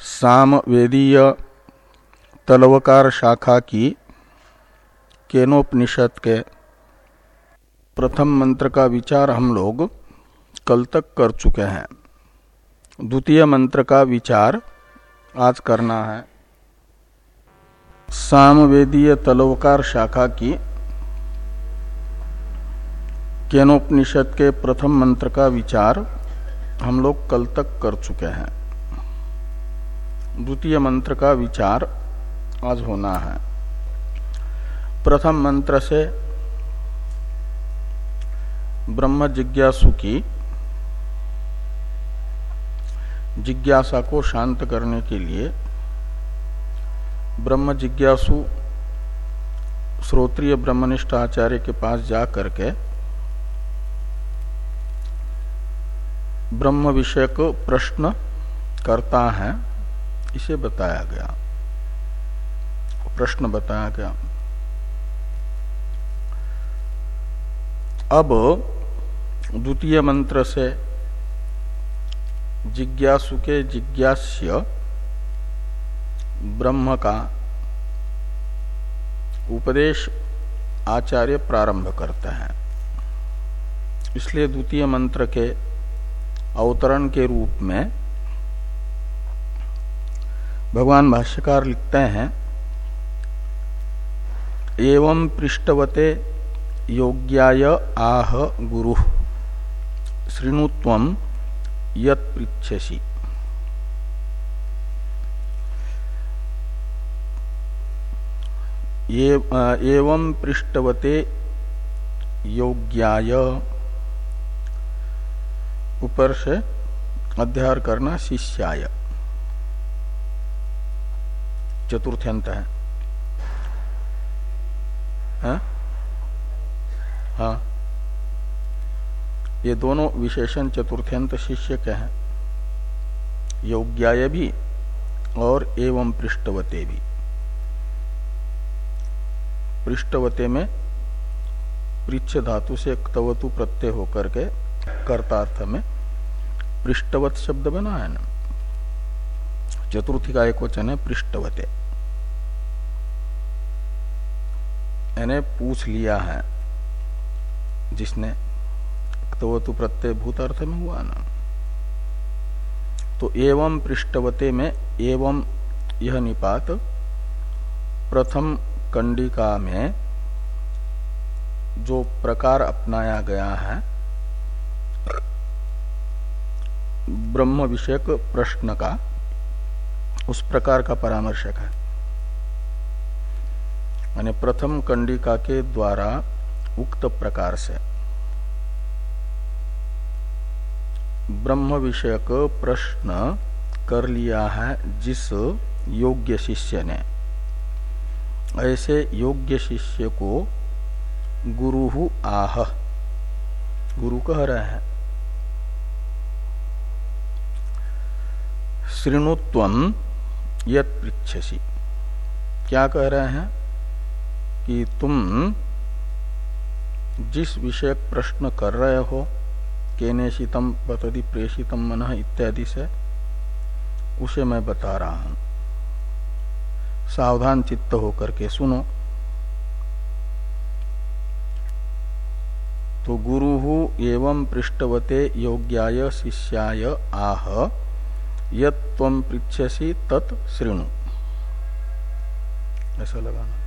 सामवेदीय तलवकार शाखा की केनोपनिषद के प्रथम मंत्र का विचार हम लोग कल तक कर चुके हैं। द्वितीय मंत्र का विचार आज करना है। सामवेदीय तलवकार शाखा की केनोपनिषद के प्रथम मंत्र का विचार हम लोग कल तक कर चुके हैं। द्वितीय मंत्र का विचार आज होना है। प्रथम मंत्र से ब्रह्म जिज्ञासु की जिज्ञासा को शांत करने के लिए ब्रह्म जिज्ञासु श्रोत्रिय ब्रह्मनिष्ठ आचार्य के पास जा करके ब्रह्म विषयक प्रश्न करता है। इसे बताया गया। प्रश्न बताया गया। अब द्वितीय मंत्र से जिज्ञासु के जिज्ञास्य ब्रह्म का उपदेश आचार्य प्रारंभ करते हैं। इसलिए द्वितीय मंत्र के अवतरण के रूप में भगवान भाष्यकार लिखते हैं, एवं पृष्ठवते योग्याय आह गुरु श्रृणुत्व यत पृछसी एवं पृष्ठवते योग्याय ऊपर से अध्यार करना शिष्याय। चतुर्थ्यंत है। हा? हाँ। ये दोनों विशेषण चतुर्थ्यंत शिष्य के हैं। योग्याय भी और एवं पृष्ठवते भी। पृष्ठवते में पृच्छ धातु से क्तवतु प्रत्यय होकर के कर्तार्थ में पृष्ठवत शब्द बना है ना। चतुर्थी का एक वचन है पृष्ठवते। यानी पूछ लिया है, जिसने तो तो प्रत्यय भूत अर्थ में हुआ ना। तो एवं पृष्ठवते में एवं यह निपात प्रथम कंडिका में जो प्रकार अपनाया गया है, ब्रह्म विषयक प्रश्न का, उस प्रकार का परामर्शक है। माने प्रथम कंडिका के द्वारा उक्त प्रकार से। ब्रह्म विषयक प्रश्न कर लिया है जिस योग्य शिष्य ने। ऐसे योग्य शिष्य को गुरु आह। गुरु कह रहे हैं। श्रृणुत्व यत पृछसी क्या कह रहे हैं? कि तुम जिस विषय प्रश्न कर रहे हो, केनेशितम, बतदी प्रेषितम, मन इत्यादि से, उसे मैं बता रहा हूँ। सावधान चित्त होकर के सुनो। तो गुरु एवं पृष्ठवते योग्याय शिष्याय आह यम पृछसी तत् ऐसा लगाना।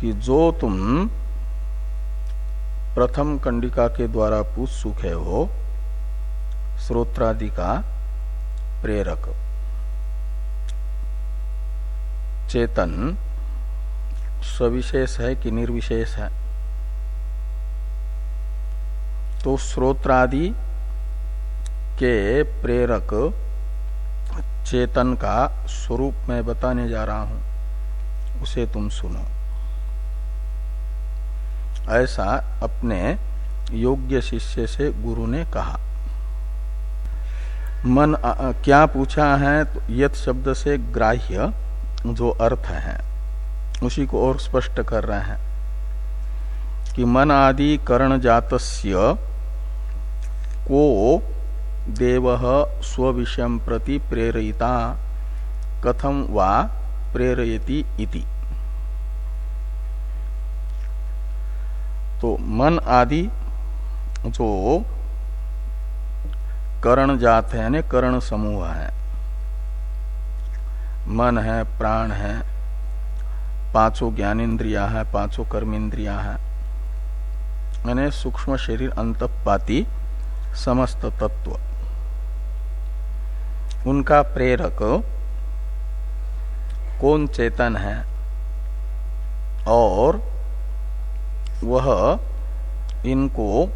कि जो तुम प्रथम कंडिका के द्वारा पूछ सुखे हो, स्रोत्रादि का प्रेरक। चेतन सविशेष है कि निर्विशेष है? तो स्रोत्रादि के प्रेरक चेतन का स्वरूप मैं बताने जा रहा हूँ। उसे तुम सुनो। ऐसा अपने योग्य शिष्य से गुरु ने कहा। मन आ, क्या पूछा है तो यथ शब्द से ग्राह्य जो अर्थ है उसी को और स्पष्ट कर रहे हैं कि मन आदि करण जातस्य को देव स्विषय प्रति प्रेरयिता कथम वा प्रेरयति इति। तो मन आदि जो करण जात है, यानी करण समूह है। मन है, प्राण है, पाँचों ज्ञानेन्द्रिया है, पाँचों कर्मेंद्रिया है। यानी सूक्ष्म शरीर, अंतपाती समस्त तत्व। उनका प्रेरक कौन चेतन है? और वह इनको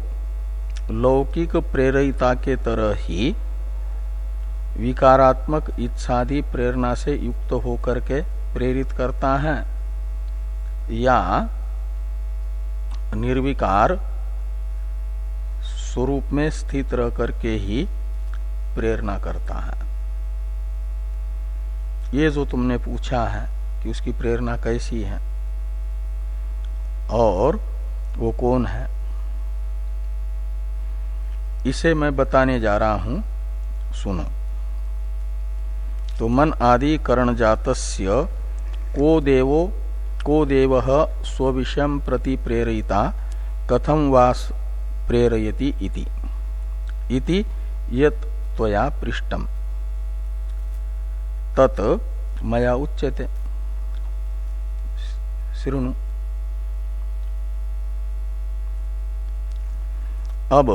लौकिक प्रेरिता के तरह ही विकारात्मक इच्छादि प्रेरणा से युक्त होकर के प्रेरित करता है, या निर्विकार स्वरूप में स्थित रह करके ही प्रेरणा करता है। ये जो तुमने पूछा है कि उसकी प्रेरणा कैसी है, और वो कौन है? इसे मैं बताने जा रहा हूँ। सुनो। तो मन आदि करण जातस्य को देवो, को देव स्विषय प्रति प्रेरिता कथम वास प्रेरयति इति। इति त्वया पृष्ठम तत् मया उच्यते। श्रृणु। अब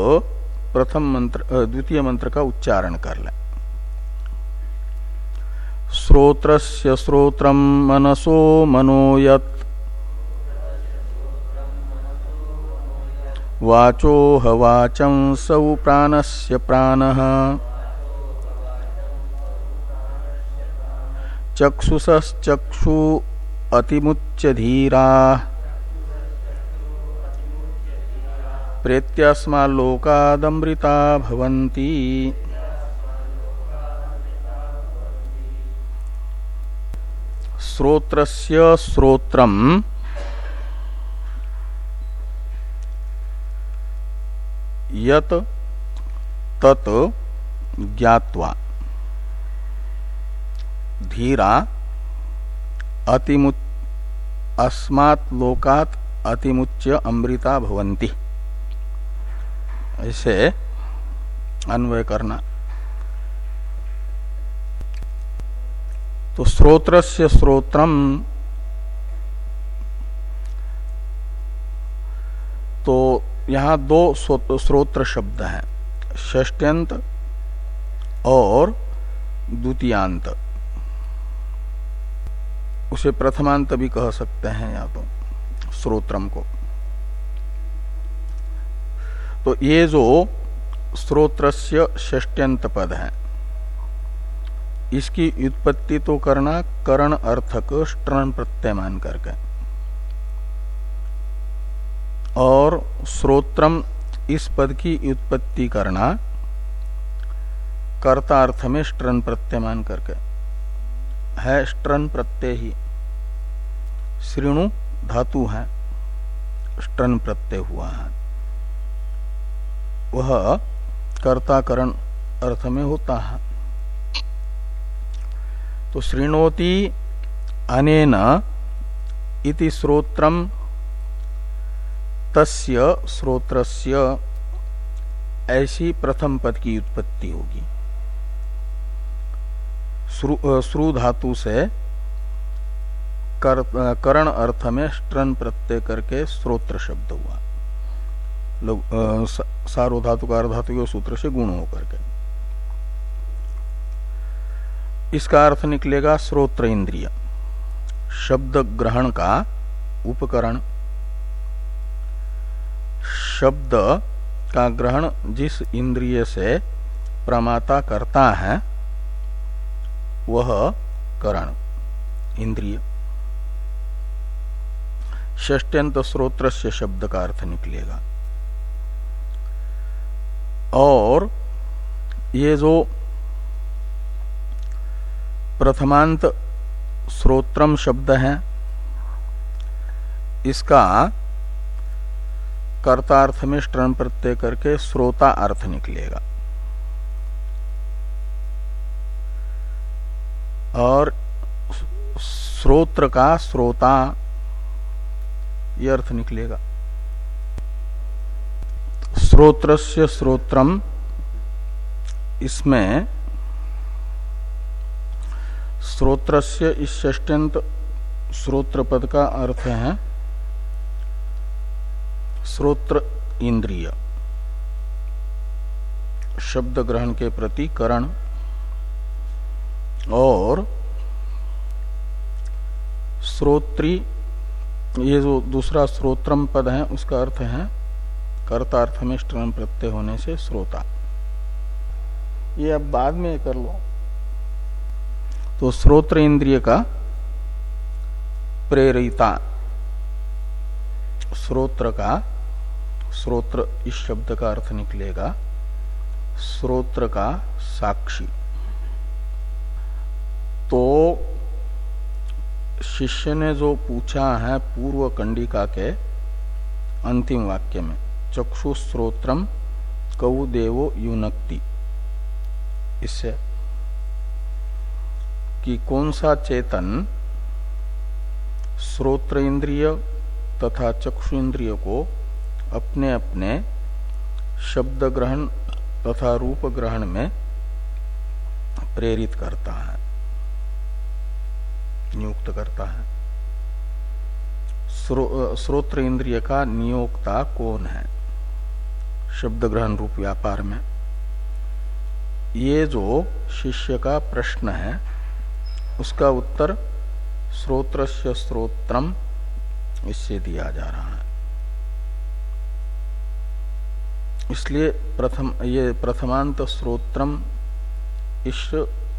प्रथम मंत्र द्वितीय मंत्र का उच्चारण कर लें। श्रोत्रस्य श्रोत्रम मनसो मनोयत। वाचो हवाचं सौ प्राणस्य प्राणः। चक्षुषश्चक्षु अतिमुच्य धीरा प्रेत्यस्मालोकादमृता भवन्ति। श्रोत्रस्य श्रोत्रम। यत तत ज्ञात्वा। धीरा अतिमुच अस्मात् लोकात अतिमुच्य अमृता भवंती ऐसे अन्वय करना। तो स्रोत्र से स्रोत्रम। तो यहाँ दो स्रोत्र शब्द हैं ष्टंत और द्वितीयांत। उसे प्रथमांत भी कह सकते हैं या तो स्रोत्रम को। तो ये जो स्रोत्रस्य षष्ट्यंत पद है, इसकी उत्पत्ति तो करना करण अर्थक स्ट्रण प्रत्यय मान करके। और स्रोत्रम इस पद की उत्पत्ति करना कर्ता अर्थ में स्ट्रन प्रत्यय मान करके। है स्ट्रन प्रत्यय ही। श्रीणु धातु है स्ट्रन प्रत्यय हुआ है। वह कर्ताकरण अर्थ में होता है। तो श्रृणोति अनेन इति श्रोत्रम तस्य श्रोत्रस्य ऐसी प्रथम पद की उत्पत्ति होगी। श्रु धातु से कर, करण अर्थ में स्ट्रन प्रत्यय करके श्रोत्र शब्द हुआ। सारो धातु का धातु सूत्र से गुण होकर के। इसका अर्थ निकलेगा श्रोत्र इंद्रिय। शब्द ग्रहण का उपकरण। शब्द का ग्रहण जिस इंद्रिय से प्रमाता करता है, वह करण, इंद्रिय। ष्ट्यंत स्रोत्र से शब्द का अर्थ निकलेगा। और ये जो प्रथमांत श्रोत्रम शब्द है, इसका कर्तार्थ में स्टरण प्रत्यय करके श्रोता अर्थ निकलेगा। और श्रोत्र का श्रोता ये अर्थ निकलेगा। स्रोत्रस्य स्रोत्रम इसमें स्रोत्रस्य इस षष्ट्यंत स्रोत्र पद का अर्थ है स्रोत्र इंद्रिय। शब्द ग्रहण के प्रति करण और श्रोत्री, ये जो दूसरा श्रोत्रम पद है, उसका अर्थ है कर्तार्थ में स्टर्म प्रत्यय होने से श्रोता। ये अब बाद में कर लो। तो श्रोत्र इंद्रिय का प्रेरिता। श्रोत्र का, श्रोत्र इस शब्द का अर्थ निकलेगा, श्रोत्र का साक्षी। तो शिष्य ने जो पूछा है पूर्व कंडिका के अंतिम वाक्य में चक्षु श्रोत्रम कौ देवो युनक्ति। इससे कि कौन सा चेतन श्रोत्र इंद्रिय तथा चक्षु इंद्रिय को अपने अपने शब्द ग्रहण तथा रूप ग्रहण में प्रेरित करता है, नियुक्त करता है। श्रोत्र इंद्रिय का नियोक्ता कौन है? शब्द ग्रहण रूप व्यापार में। ये जो शिष्य का प्रश्न है, उसका उत्तर श्रोत्र स्रोत्रम इससे दिया जा रहा है। इसलिए प्रथम, ये प्रथमांत स्रोत्रम इस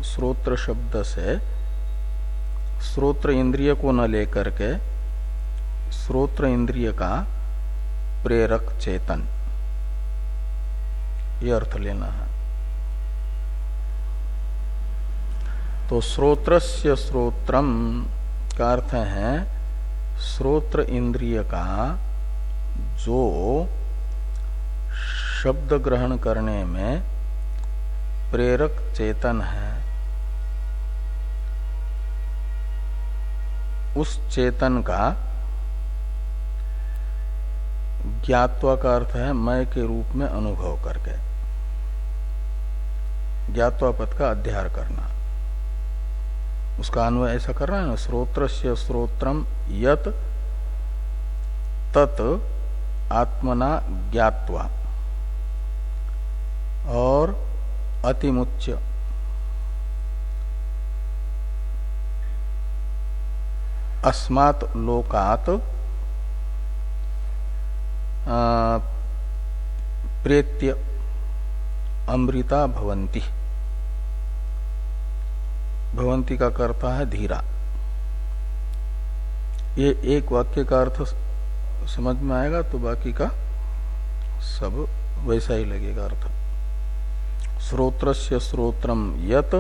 स्रोत्र शब्द से स्रोत्र इंद्रिय को न लेकर के स्रोत्र इंद्रिय का प्रेरक चेतन। ये अर्थ लेना है। तो स्रोत्रस्य स्रोत्रम का अर्थ है, स्रोत्र इंद्रिय का जो शब्द ग्रहण करने में प्रेरक चेतन है, उस चेतन का ज्ञात्वा का अर्थ है मय के रूप में अनुभव करके। ज्ञात्वा पद का अध्यार करना। उसका अन्वय ऐसा कर रहा है ना स्रोत्र से स्रोत्रम यत तत् आत्मना ज्ञात्वा। और अतिमुच्य। अस्मात् लोकात प्रेत्य अमृता भवंती भवंती का करता है धीरा। ये एक वाक्य का अर्थ समझ में आएगा तो बाकी का सब वैसा ही लगेगा अर्थ। श्रोत्रस्य श्रोत्रम यत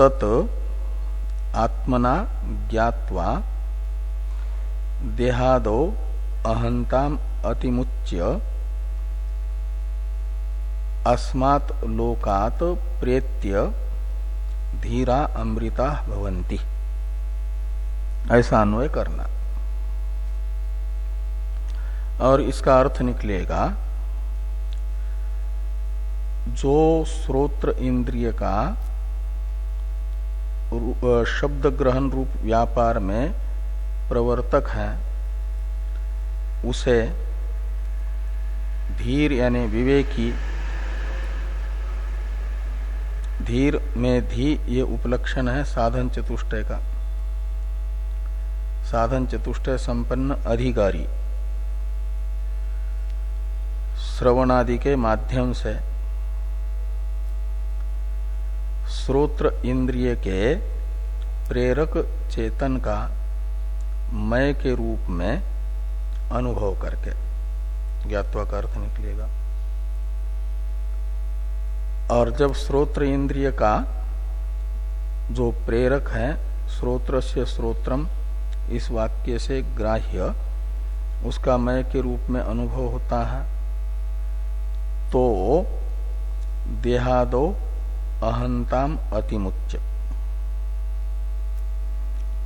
तत आत्मना ज्ञात्वा देहादो अहंताम अतिमुच्य अस्मात् लोकात प्रेत्य धीरा अमृता भवंती ऐसा अन्वय करना। और इसका अर्थ निकलेगा, जो श्रोत्र इंद्रिय का शब्द ग्रहण रूप व्यापार में प्रवर्तक है, उसे धीर यानी विवेकी धीर में धी ये उपलक्षण है साधन चतुष्टय का। साधन चतुष्टय संपन्न अधिकारी। श्रवणादि के माध्यम से श्रोत्र इंद्रिय के प्रेरक चेतन का मय के रूप में अनुभव करके ज्ञातवा का अर्थ निकलेगा। और जब श्रोत्र इंद्रिय का जो प्रेरक है श्रोत्र से श्रोत्रम इस वाक्य से ग्राह्य, उसका मय के रूप में अनुभव होता है। तो देहादो अहंताम अतिमुच्च।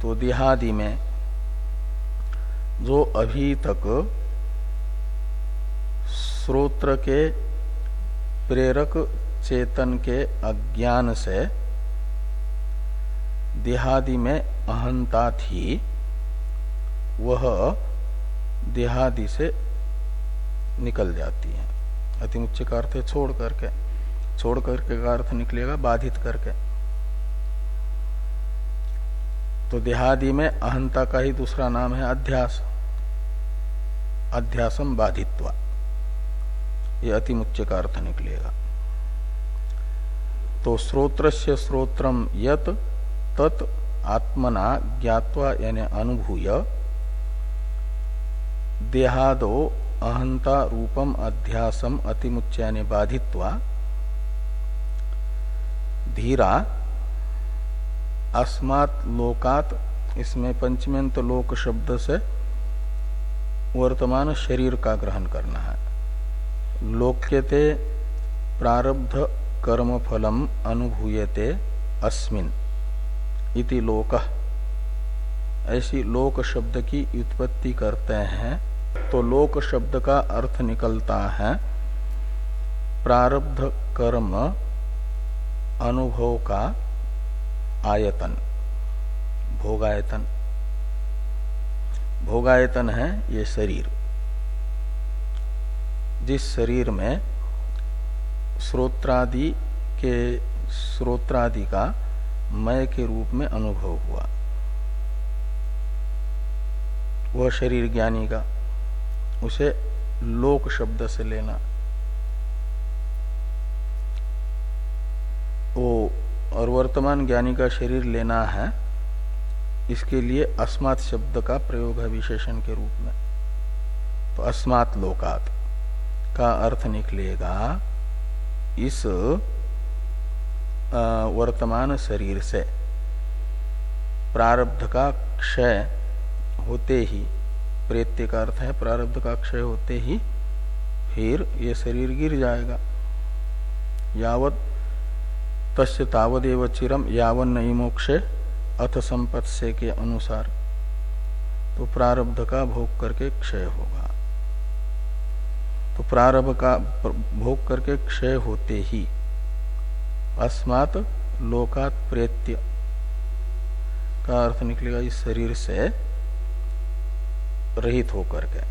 तो देहादि में जो अभी तक श्रोत्र के प्रेरक चेतन के अज्ञान से देहादि में अहंता थी, वह देहादि से निकल जाती है। अतिमुच्च का अर्थ है छोड़ करके। छोड़ करके का अर्थ निकलेगा बाधित करके। तो देहादि में अहंता का ही दूसरा नाम है अध्यास। अध्यासम बाधित्वा। ये अतिमुच्च का अर्थ निकलेगा। तो स्रोत्र से स्रोत्रम यत, तत् आत्मना ज्ञावा यानी अनुभूय, देहादो अहंता रूपम अध्यासम अतिमुच्याने बाधित्वा, धीरा, अस्मात् लोकात, इसमें पंचमेंत लोक शब्द से वर्तमान शरीर का ग्रहण करना है। लोक्यते प्रारब्ध कर्म फलम अनुभूयते अस्मिन इति लोक। ऐसी लोक शब्द की उत्पत्ति करते हैं तो लोक शब्द का अर्थ निकलता है, प्रारब्ध कर्म अनुभव का आयतन, भोगायतन। भोगायतन है ये शरीर। जिस शरीर में श्रोत्रादि के श्रोत्रादि का मय के रूप में अनुभव हुआ। वह शरीर ज्ञानी का, उसे लोक शब्द से लेना। वो और वर्तमान ज्ञानी का शरीर लेना है, इसके लिए अस्मात् शब्द का प्रयोग है विशेषण के रूप में। तो अस्मात् लोकात का अर्थ निकलेगा इस वर्तमान शरीर से प्रारब्ध का क्षय होते ही प्रेत्य का अर्थ है प्रारब्ध का क्षय होते ही फिर ये शरीर गिर जाएगा यावत तस्य तावदेव चिरम यावन नहीं मोक्षे अथ संपत्स्य के अनुसार तो प्रारब्ध का भोग करके क्षय होगा तो प्रारब्ध का भोग करके क्षय होते ही अस्मात लोकात प्रेत्य का अर्थ निकलेगा इस शरीर से रहित होकर के।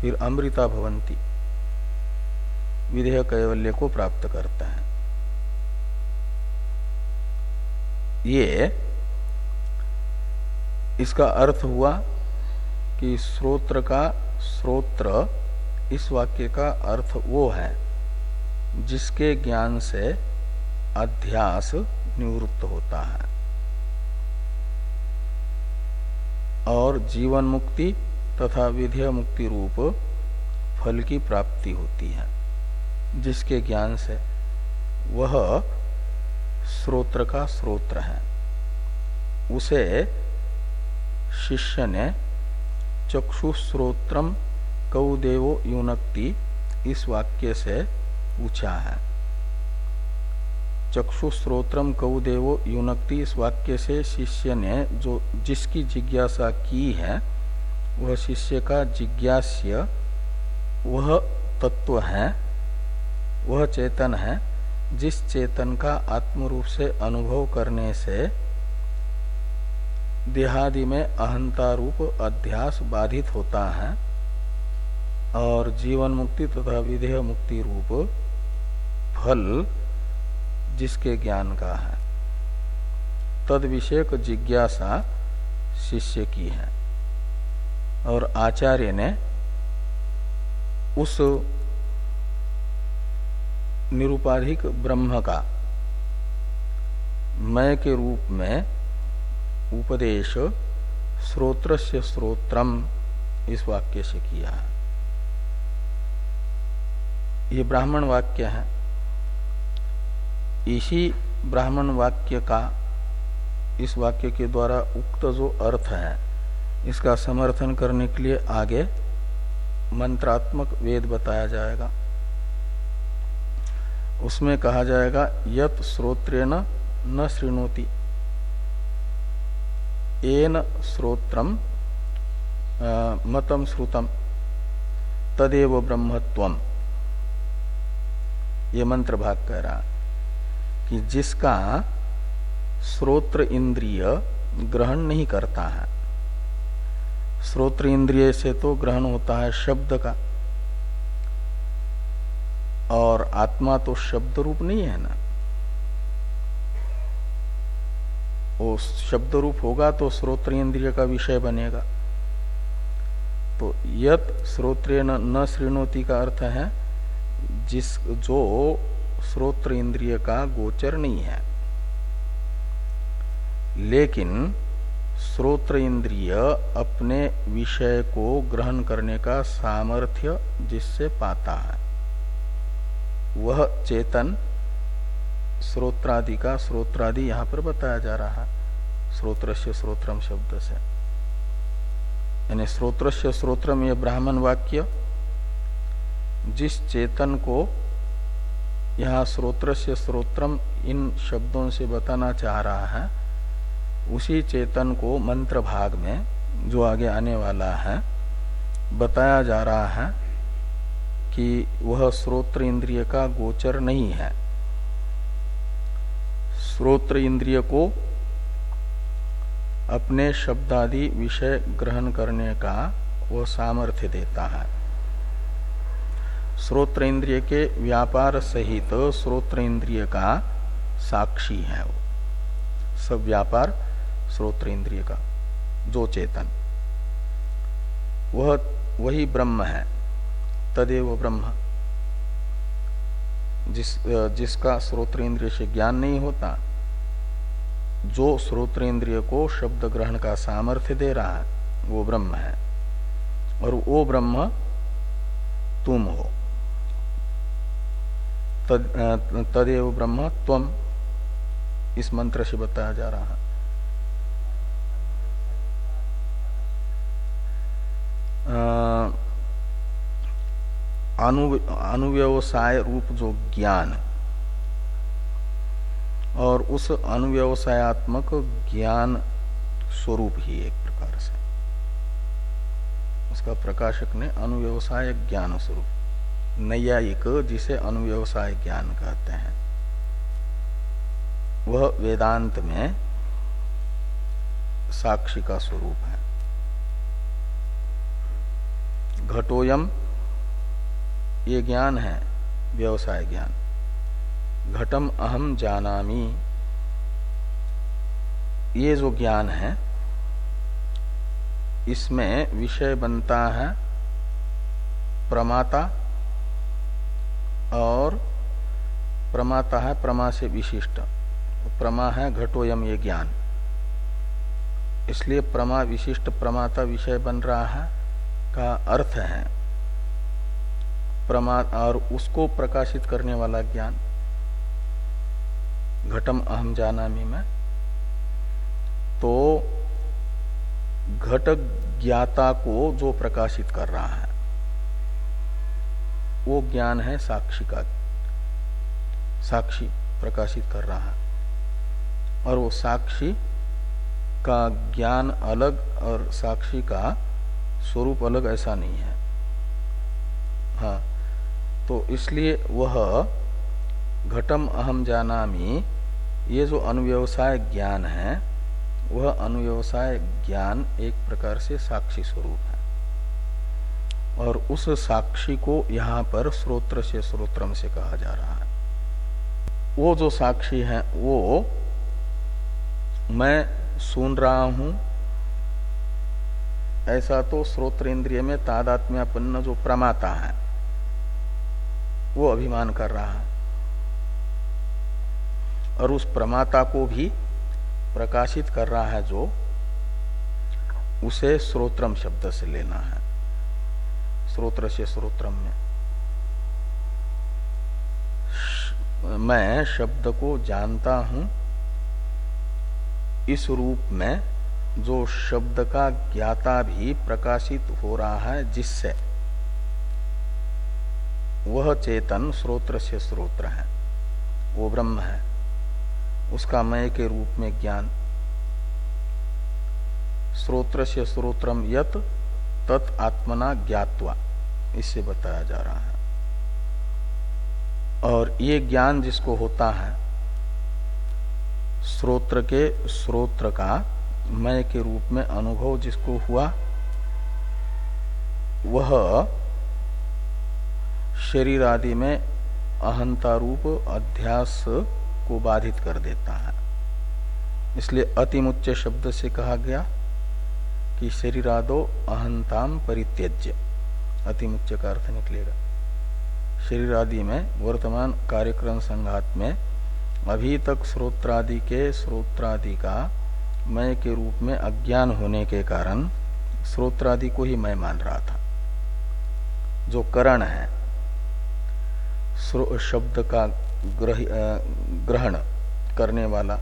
फिर अमृता भवंती विधेय कैवल्य को प्राप्त करता है। ये इसका अर्थ हुआ कि स्रोत्र का श्रोत्र इस वाक्य का अर्थ वो है, जिसके ज्ञान से अध्यास निवृत्त होता है। और जीवन मुक्ति तथा विधेय मुक्ति रूप फल की प्राप्ति होती है, जिसके ज्ञान से वह स्रोत्र का स्रोत्र है। उसे शिष्य ने चक्षुश्रोत्रम कौदेवो युनक्ति इस वाक्य से पूछा है। चक्षुश्रोत्रम कौदेवो युनक्ति इस वाक्य से शिष्य ने जो जिसकी जिज्ञासा की है, वह शिष्य का जिज्ञास्य वह तत्व है, वह चेतन है, जिस चेतन का आत्म रूप से अनुभव करने से देहादि में अहंता रूप अध्यास बाधित होता है और जीवन मुक्ति तथा विधेय मुक्ति रूप फल जिसके ज्ञान का है। तद विषयक जिज्ञासा शिष्य की है। और आचार्य ने उस निरुपाधिक ब्रह्म का मय के रूप में उपदेश स्रोत्र से स्रोत्रम, इस वाक्य से किया है। ये ब्राह्मण वाक्य है। इसी ब्राह्मण वाक्य का, इस वाक्य के द्वारा उक्त जो अर्थ है, इसका समर्थन करने के लिए आगे मंत्रात्मक वेद बताया जाएगा। उसमें कहा जाएगा, यत श्रोत्रेण न श्रृणोति एन श्रोत्रम मतम श्रुतम तदेव ब्रह्मत्वम ये मंत्र भाग कह रहा कि जिसका श्रोत्र इंद्रिय ग्रहण नहीं करता है, श्रोत्र इंद्रिय से तो ग्रहण होता है शब्द का, और आत्मा तो शब्द रूप नहीं है ना। वो शब्द रूप होगा तो श्रोत्र इंद्रिय का विषय बनेगा। तो यत श्रोत्र न श्रृणोति का अर्थ है, जिस, जो श्रोत्र इंद्रिय का गोचर नहीं है। लेकिन श्रोत्र इंद्रिय अपने विषय को ग्रहण करने का सामर्थ्य जिससे पाता है, वह चेतन श्रोत्रादि का स्रोत्रादि यहाँ पर बताया जा रहा है। श्रोत्र से श्रोत्रम शब्द से। यानी स्रोत्र से श्रोत्रम यह ब्राह्मण वाक्य, जिस चेतन को यहाँ स्रोत्र से श्रोत्रम इन शब्दों से बताना चाह रहा है, उसी चेतन को मंत्र भाग में जो आगे आने वाला है, बताया जा रहा है कि वह श्रोत्र इंद्रिय का गोचर नहीं है। श्रोत्र इंद्रिय को अपने शब्दादि विषय ग्रहण करने का वह सामर्थ्य देता है। श्रोत्र इंद्रिय के व्यापार सहित श्रोत्र इंद्रिय का साक्षी है वो। सब व्यापार श्रोत्र इंद्रिय का, जो चेतन। वह, वही ब्रह्म है, तदेव ब्रह्म। जिस, जिसका श्रोत्र इंद्रिय से ज्ञान नहीं होता जो श्रोत्र इंद्रिय को शब्द ग्रहण का सामर्थ्य दे रहा है वो ब्रह्म है। और वो ब्रह्म तुम हो। तद, तदेव ब्रह्म त्वम इस मंत्र से बताया जा रहा है। अनु अनुव्यवसाय रूप जो ज्ञान और उस अनुव्यवसायत्मक ज्ञान स्वरूप ही एक प्रकार से। उसका प्रकाशक ने अनुव्यवसाय ज्ञान स्वरूप, नैयायिक जिसे अनुव्यवसाय ज्ञान कहते हैं। वह वेदांत में साक्षी का स्वरूप है। घटोयम, ये ज्ञान है, व्यवसाय ज्ञान। घटम अहम जानामी। ये जो ज्ञान है, इसमें विषय बनता है प्रमाता और प्रमाता है प्रमा से विशिष्ट। प्रमा है घटोयम ये ज्ञान। इसलिए प्रमा विशिष्ट, प्रमाता विषय बन रहा है का अर्थ है प्रमा और उसको प्रकाशित करने वाला ज्ञान। घटम अहम जानामी में। तो घट ज्ञाता को जो प्रकाशित कर रहा है, वो ज्ञान है साक्षी का, साक्षी प्रकाशित कर रहा है। और वो साक्षी का ज्ञान अलग और साक्षी का स्वरूप अलग ऐसा नहीं है। हाँ तो इसलिए वह घटम अहम जानामी ये जो अनुव्यवसाय ज्ञान है, वह अनुव्यवसाय ज्ञान एक प्रकार से साक्षी स्वरूप है। और उस साक्षी को यहाँ पर स्रोत्र से स्रोत्रम से कहा जा रहा है। वो जो साक्षी है, वो मैं सुन रहा हूँ, ऐसा तो स्रोत्र इंद्रिय में तादात्म्यपन्न जो प्रमाता है, वो अभिमान कर रहा है। और उस प्रमाता को भी प्रकाशित कर रहा है जो उसे स्रोत्रम शब्द से लेना है। स्रोत्र से स्रोत्रम में। मैं शब्द को जानता हूँ। इस रूप में जो शब्द का ज्ञाता भी प्रकाशित हो रहा है, जिससे वह चेतन स्रोत्र से स्रोत्र है। वो ब्रह्म है। उसका मय के रूप में ज्ञान। स्रोत्र से स्रोत्रम यत, तत् आत्मना ज्ञातवा। इससे बताया जा रहा है। और ये ज्ञान जिसको होता है, स्रोत्र के स्रोत्र का मय के रूप में अनुभव जिसको हुआ, वह शरीर आदि में अहंता रूप, अध्यास को बाधित कर देता है। इसलिए अतिमुच्च शब्द से कहा गया कि शरीरादो अहंताम परित्यज्य। अतिमुच्च का अर्थ निकलेगा। शरीर आदि में, वर्तमान कार्यक्रम संघात में, अभी तक स्रोत्रादि के स्रोत्रादि का मय के रूप में अज्ञान होने के कारण स्रोत्रादि को ही मैं मान रहा था। जो करण है शब्द का ग्रहण करने वाला।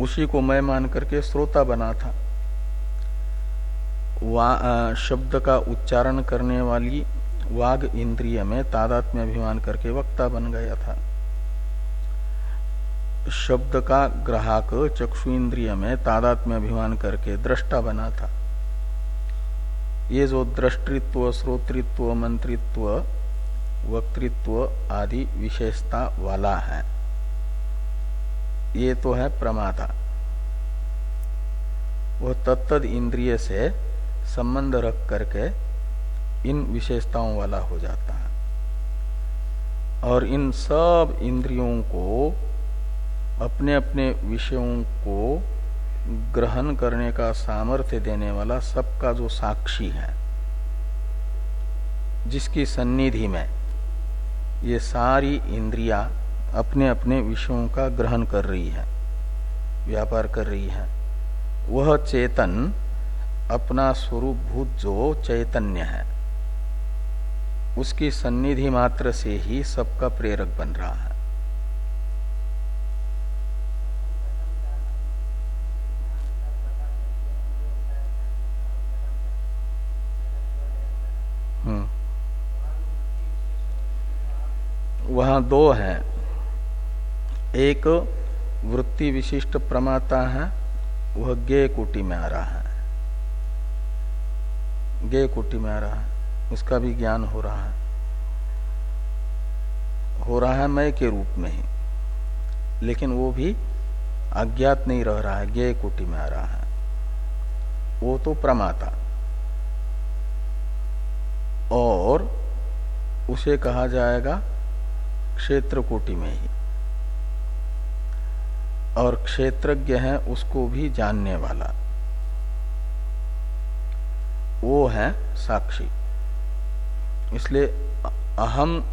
उसी को मैं मान करके श्रोता बना था। वा शब्द का उच्चारण करने वाली वाग इंद्रिय में तादात्म्य अभिमान करके वक्ता बन गया था। शब्द का ग्राहक चक्षु इंद्रिय में तादात्म्य अभिमान करके दृष्टा बना था। ये जो दृष्टित्व, श्रोतृत्व, मंत्रित्व वक्तृत्व आदि विशेषता वाला है। ये तो है प्रमाता। वह तत्द इंद्रिय से संबंध रख करके इन विशेषताओं वाला हो जाता है। और इन सब इंद्रियों को अपने अपने विषयों को ग्रहण करने का सामर्थ्य देने वाला सबका जो साक्षी है, जिसकी सन्निधि में ये सारी इंद्रिया अपने अपने विषयों का ग्रहण कर रही है, व्यापार कर रही है। वह चेतन, अपना स्वरूप भूत जो चैतन्य है, उसकी सन्निधि मात्र से ही सबका प्रेरक बन रहा है। वहाँ दो हैं। एक वृत्ति विशिष्ट प्रमाता है, वह गे कोटि में आ रहा है। गे कोटि में आ रहा है। उसका भी ज्ञान हो रहा है। हो रहा है मय के रूप में ही। लेकिन वो भी अज्ञात नहीं रह रहा है, गे कोटि में आ रहा है। वो तो प्रमाता। और उसे कहा जाएगा क्षेत्र कोटि में ही। और क्षेत्रज्ञ है उसको भी जानने वाला। वो है साक्षी। इसलिए अहम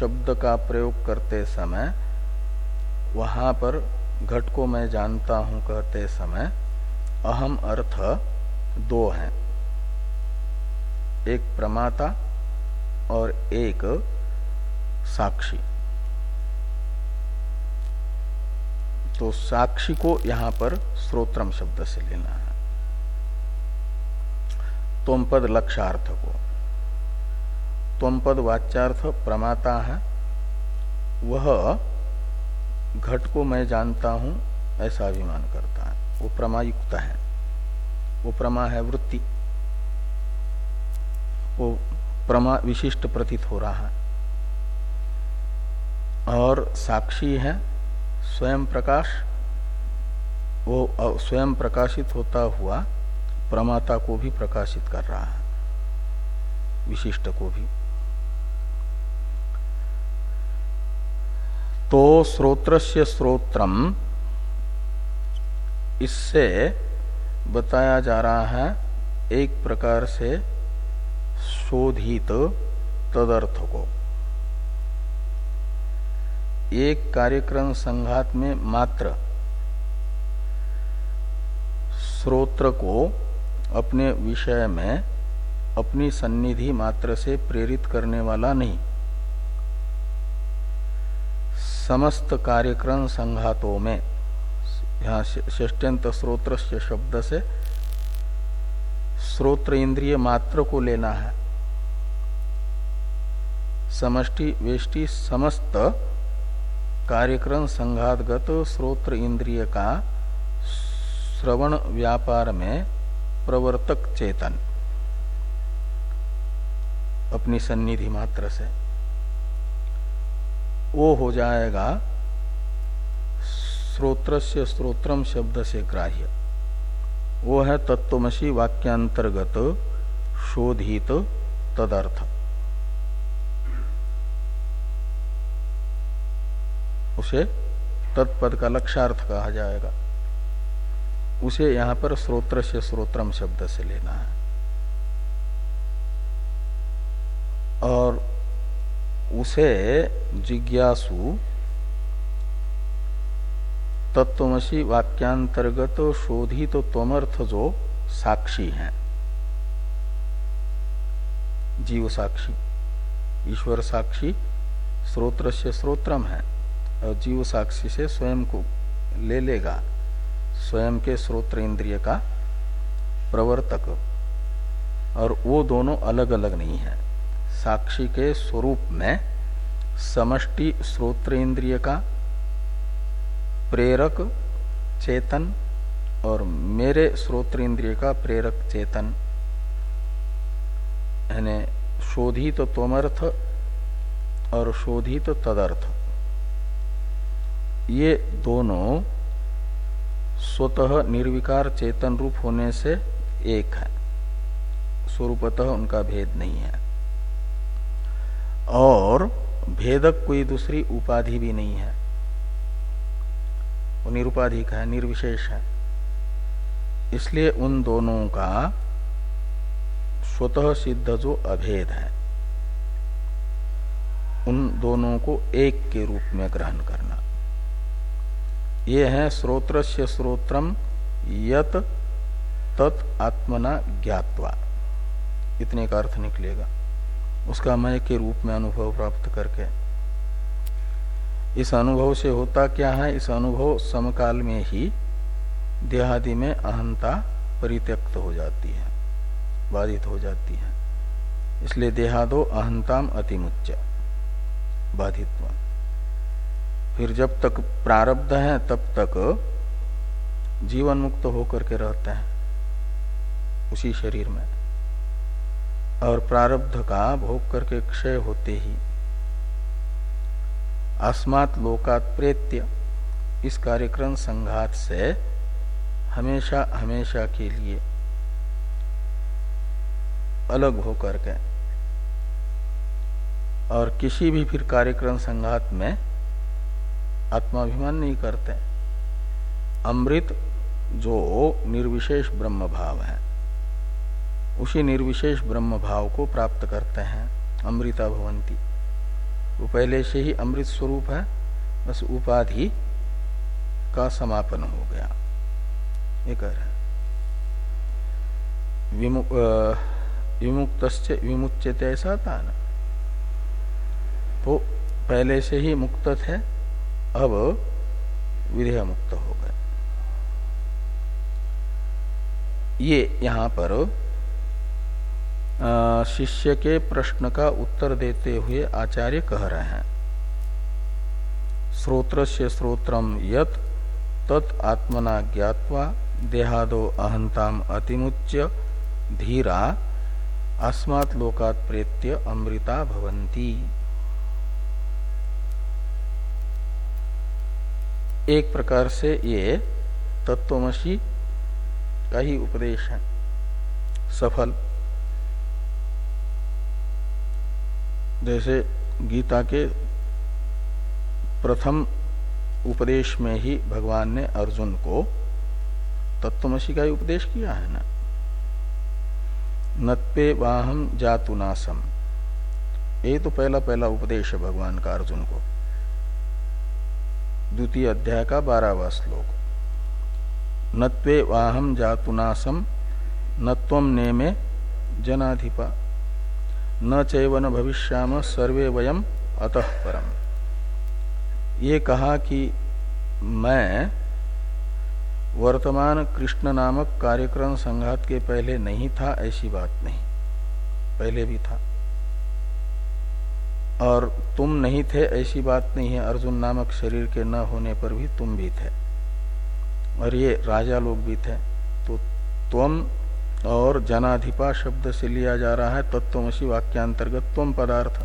शब्द का प्रयोग करते समय, वहाँ पर घट को मैं जानता हूँ कहते समय, अहम अर्थ दो हैं। एक प्रमाता और एक साक्षी। तो साक्षी को यहाँ पर स्रोत्रम शब्द से लेना है। तुम पद लक्षार्थ को। तुम पद वाच्यार्थ प्रमाता है। वह घट को मैं जानता हूँ, ऐसा अभिमान करता है। वो प्रमायुक्त है। वो प्रमा है वृत्ति। वो प्रमा विशिष्ट प्रतीत हो रहा है। और साक्षी है स्वयं प्रकाश, वो स्वयं प्रकाशित होता हुआ प्रमाता को भी प्रकाशित कर रहा है, विशिष्ट को भी। तो स्रोत्रस्य स्रोत्रम, इससे बताया जा रहा है, एक प्रकार से शोधित तदर्थ को। एक कार्यक्रम संघात में मात्र स्रोत्र को अपने विषय में अपनी सन्निधि मात्र से प्रेरित करने वाला नहीं। समस्त कार्यक्रम संघातों में, यहाँ षष्ट्यंत स्रोत्र शब्द से स्रोत्र इंद्रिय मात्र को लेना है। समष्टि, वेष्टि समस्त कार्यक्रम संघातगत स्रोत्र इंद्रिय का श्रवण व्यापार में प्रवर्तक चेतन। अपनी सन्निधि मात्र से। वो हो जाएगा स्रोत्र से स्त्रोत्रम शब्द से ग्राह्य। वो है तत्वमसी वाक्यांतर्गत शोधित तदर्थ। उसे तत्पद का लक्षार्थ कहा जाएगा। उसे यहाँ पर स्रोत्र से स्रोत्रम शब्द से लेना है। और उसे जिज्ञासु तत्वमसी वाक्यांतर्गत शोधित तो तमर्थ जो साक्षी हैं। जीव साक्षी, ईश्वर साक्षी, स्रोत्र से स्रोत्रम है। जीव साक्षी से स्वयं को ले लेगा। स्वयं के स्रोत्र इंद्रिय का प्रवर्तक। और वो दोनों अलग अलग नहीं है। साक्षी के स्वरूप में समष्टि स्रोत्र इंद्रिय का प्रेरक चेतन और मेरे स्रोत्र इंद्रिय का प्रेरक चेतन। यानी शोधित तोमर्थ और शोधित तदर्थ। ये दोनों स्वतः निर्विकार चेतन रूप होने से एक है। स्वरूपतः उनका भेद नहीं है। और भेदक कोई दूसरी उपाधि भी नहीं है। वो निरुपाधिक है, निर्विशेष है। इसलिए उन दोनों का स्वतः सिद्ध जो अभेद है, उन दोनों को एक के रूप में ग्रहण करना। ये है स्रोत्र से स्रोत्रम यत तत् आत्मना ज्ञातवा। इतने का अर्थ निकलेगा। उसका मय के रूप में अनुभव प्राप्त करके। इस अनुभव से होता क्या है? इस अनुभव समकाल में ही देहादि में अहंता परित्यक्त हो जाती है, बाधित हो जाती है। इसलिए देहादो अहंताम अतिमुच्च बाधित्व फिर जब तक प्रारब्ध है, तब तक जीवन मुक्त होकर के रहते हैं उसी शरीर में। और प्रारब्ध का भोग करके क्षय होते ही अस्मात् लोकात प्रेत्य इस कार्यक्रम संघात से हमेशा हमेशा के लिए अलग होकर के और किसी भी फिर कार्यक्रम संघात में आत्माभिमान नहीं करते अमृत जो निर्विशेष ब्रह्म भाव है, उसी निर्विशेष ब्रह्म भाव को प्राप्त करते हैं अमृता भवंती। वो पहले से ही अमृत स्वरूप है, बस उपाधि का समापन हो गया। ये कह रहे विमुक्त विमुचित ऐसा था ना? तो पहले से ही मुक्त थे अब विधेय मुक्त हो गए। ये यहाँ पर शिष्य के प्रश्न का उत्तर देते हुए आचार्य कह रहे हैं। स्रोत्र से स्रोत्रम यत, तत् आत्मना ज्ञावा देहादो अहंताम अतिमुच्य धीरा, अस्मात् लोकात प्रेत्य अमृता भवंती एक प्रकार से ये तत्वमसी का ही उपदेश है। सफल। जैसे गीता के प्रथम उपदेश में ही भगवान ने अर्जुन को तत्वमसी का ही उपदेश किया है ना? नत्पे वाहम जातुनासम ये तो पहला पहला उपदेश है भगवान का अर्जुन को। द्वितीय अध्याय का बारहवा श्लोक। नत्वे वाहम जातुनासम नत्वम नेमे जनाधिपा। न चैवन भविष्याम, सर्वे वयम अतः परम। ये कहा कि मैं वर्तमान कृष्ण नामक कार्यक्रम संघात के पहले नहीं था, ऐसी बात नहीं। पहले भी था। और तुम नहीं थे ऐसी बात नहीं है। अर्जुन नामक शरीर के न होने पर भी तुम भी थे। और ये राजा लोग भी थे। तो त्वम और जनाधिपा शब्द से लिया जा रहा है तत्वमसी वाक्यांतर्गत त्वम पदार्थ।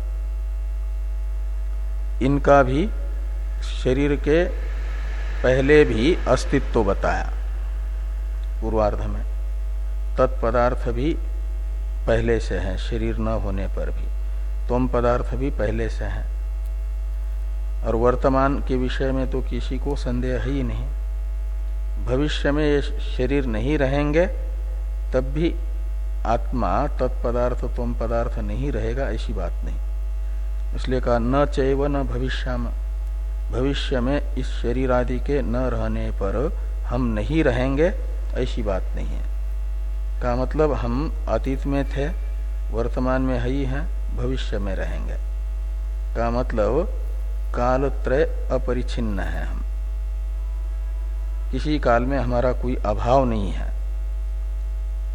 इनका भी शरीर के पहले भी अस्तित्व बताया पूर्वार्ध में। तत्पदार्थ भी पहले से है, शरीर न होने पर भी। तुम पदार्थ भी पहले से है। और वर्तमान के विषय में तो किसी को संदेह ही नहीं। भविष्य में ये शरीर नहीं रहेंगे, तब भी आत्मा तत्पदार्थ, तुम पदार्थ नहीं रहेगा, ऐसी बात नहीं। इसलिए कहा, न चैव न भविष्य भविष्य में इस शरीर आदि के न रहने पर हम नहीं रहेंगे, ऐसी बात नहीं है। का मतलब हम अतीत में थे, वर्तमान में ही हैं। भविष्य में रहेंगे। का मतलब काल त्रय अपरिचिन्न है हम। किसी काल में हमारा कोई अभाव नहीं है।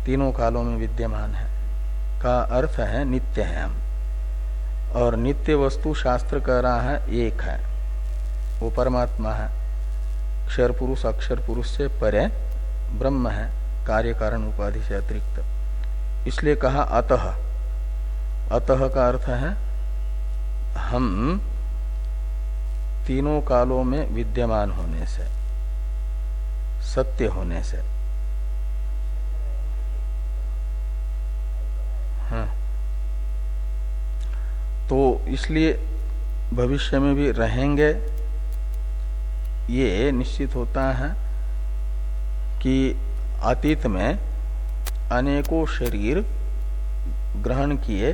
तीनों कालों में विद्यमान है। का अर्थ है नित्य है हम। और नित्य वस्तु शास्त्र कह रहा है, एक है। वो परमात्मा है। क्षर पुरुष, अक्षर पुरुष से परे ब्रह्म है। कार्य कारण उपाधि से अतिरिक्त। इसलिए कहा अतः। अतः का अर्थ है, हम तीनों कालों में विद्यमान होने से, सत्य होने से। हाँ। तो इसलिए भविष्य में भी रहेंगे, ये निश्चित होता है कि अतीत में अनेकों शरीर ग्रहण किए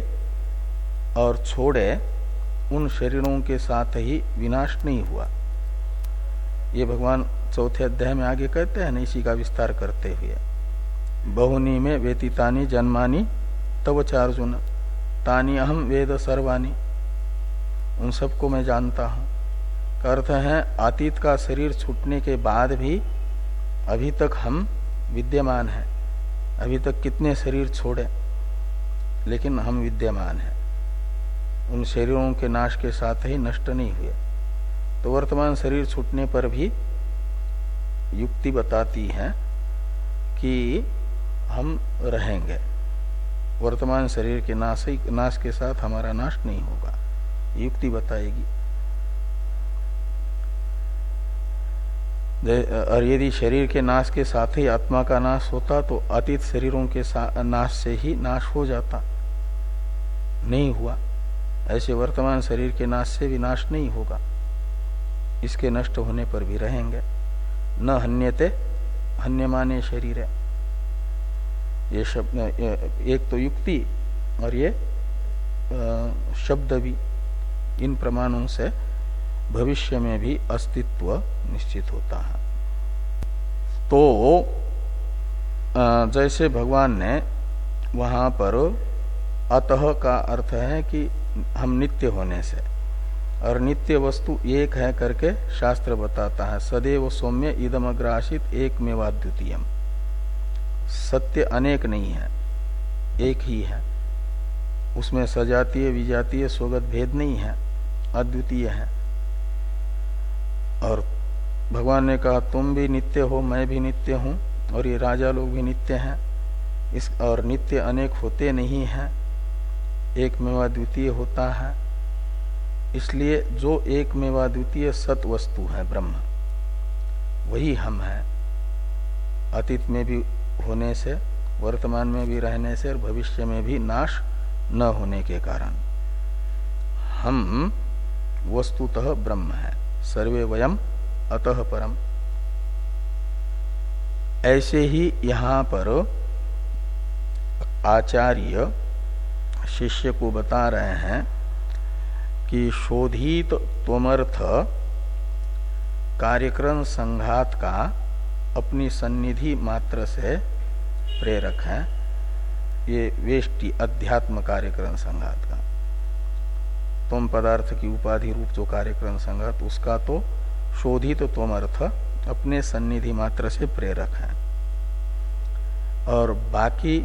और छोड़े, उन शरीरों के साथ ही विनाश नहीं हुआ। ये भगवान चौथे अध्याय में आगे कहते हैं, इसी का विस्तार करते हुए। बहुनी में व्यतीतानी जन्मानी, तव चार्जुन, तानी अहम वेद सर्वानी उन सबको मैं जानता हूँ। अर्थ है, अतीत का शरीर छूटने के बाद भी अभी तक हम विद्यमान हैं। अभी तक कितने शरीर छोड़े, लेकिन हम विद्यमान हैं। उन शरीरों के नाश के साथ ही नष्ट नहीं हुए। तो वर्तमान शरीर छूटने पर भी युक्ति बताती है कि हम रहेंगे। वर्तमान शरीर के नाश ही, नाश के साथ हमारा नाश नहीं होगा। युक्ति बताएगी। और यदि शरीर के नाश के साथ ही आत्मा का नाश होता तो अतीत शरीरों के नाश से ही नाश हो जाता। नहीं हुआ। ऐसे वर्तमान शरीर के नाश से भी नाश नहीं होगा। इसके नष्ट होने पर भी रहेंगे। न हन्यते, हन्यमाने शरीर। है ये शब्द एक तो युक्ति और ये शब्द भी इन प्रमाणों से भविष्य में भी अस्तित्व निश्चित होता है। तो जैसे भगवान ने वहाँ पर अतः का अर्थ है कि हम नित्य होने से। और नित्य वस्तु एक है करके शास्त्र बताता है, सदैव सौम्य इदम अग्रासित एक सत्य अनेक नहीं है, एक ही है। उसमें सजातीय, विजातीय, स्वगत भेद नहीं है, अद्वितीय है। और भगवान ने कहा, तुम भी नित्य हो, मैं भी नित्य हूँ, और ये राजा लोग भी नित्य हैं। इस, और नित्य अनेक होते नहीं हैं एक मेवा द्वितीय होता है। इसलिए जो एक मेवा द्वितीय सत वस्तु है ब्रह्म, वही हम हैं। अतीत में भी होने से, वर्तमान में भी रहने से और भविष्य में भी नाश न होने के कारण हम वस्तुतः ब्रह्म है। सर्वे वयम अतः परम। ऐसे ही यहाँ पर आचार्य शिष्य को बता रहे हैं कि शोधित त्वमर्थ कार्यक्रम संघात का अपनी सन्निधि मात्र से प्रेरक है। ये वेष्टि अध्यात्म कार्यक्रम संघात का। तुम पदार्थ की उपाधि रूप जो कार्यक्रम संघात, उसका तो शोधित तो तुम अर्थ अपने सन्निधि मात्र से प्रेरक है। और बाकी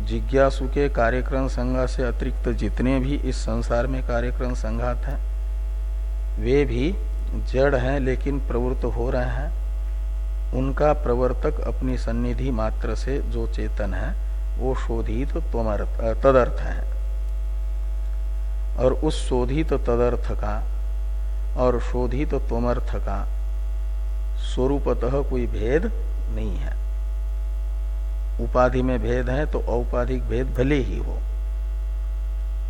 जिज्ञासु के कार्यक्रम संघा से अतिरिक्त जितने भी इस संसार में कार्यक्रम संघात हैं, वे भी जड़ हैं लेकिन प्रवृत्त हो रहे हैं। उनका प्रवर्तक अपनी सन्निधि मात्र से जो चेतन है, वो शोधित तदर्थ है। और उस शोधित तदर्थ का और शोधित तोमर्थ का स्वरूपतः कोई भेद नहीं है। उपाधि में भेद है तो औपाधिक भेद भले ही हो।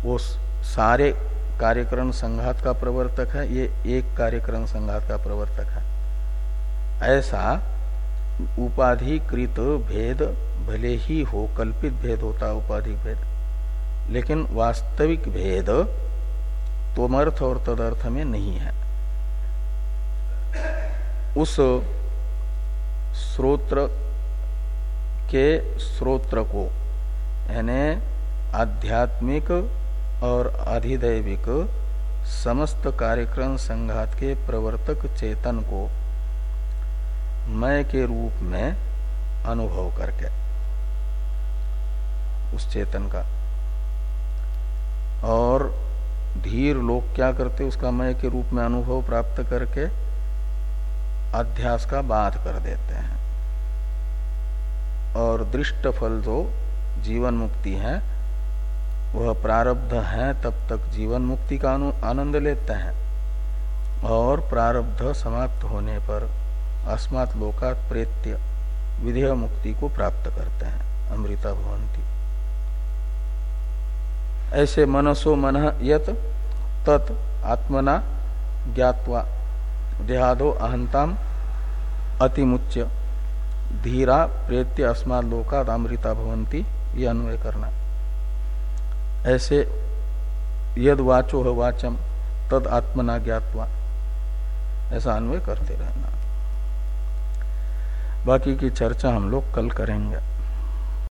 वो सारे कार्यक्रम संघात का प्रवर्तक है, ये एक कार्यक्रम संघात का प्रवर्तक है। ऐसा उपाधिकृत भेद भले ही हो, कल्पित भेद होता उपाधिक भेद, लेकिन वास्तविक भेद तोमर्थ और तदर्थ में नहीं है। उस स्रोत्र के स्रोत्र को यानी आध्यात्मिक और अधिदैविक समस्त कार्यक्रम संघात के प्रवर्तक चेतन को मय के रूप में अनुभव करके, उस चेतन का। और धीर लोग क्या करते, उसका मय के रूप में अनुभव प्राप्त करके अध्यास का बाध कर देते हैं। और दृष्ट फल जो जीवन मुक्ति है, वह प्रारब्ध है, तब तक जीवन मुक्ति का आनंद लेते हैं। और प्रारब्ध समाप्त होने पर अस्मात् लोकात प्रेत्य विधेय मुक्ति को प्राप्त करते हैं, अमृता भवंती ऐसे मनसो मन यत तत् आत्मना ज्ञावा देहादो अहंताम अतिमुच्य धीरा, प्रेत्य, अस्मात् लोकाद अमृता भवंती ये अन्वय करना। ऐसे यद वाचो है वाचम, तद आत्मना ज्ञातवा। ऐसा अन्वय करते रहना। बाकी की चर्चा हम लोग कल करेंगे।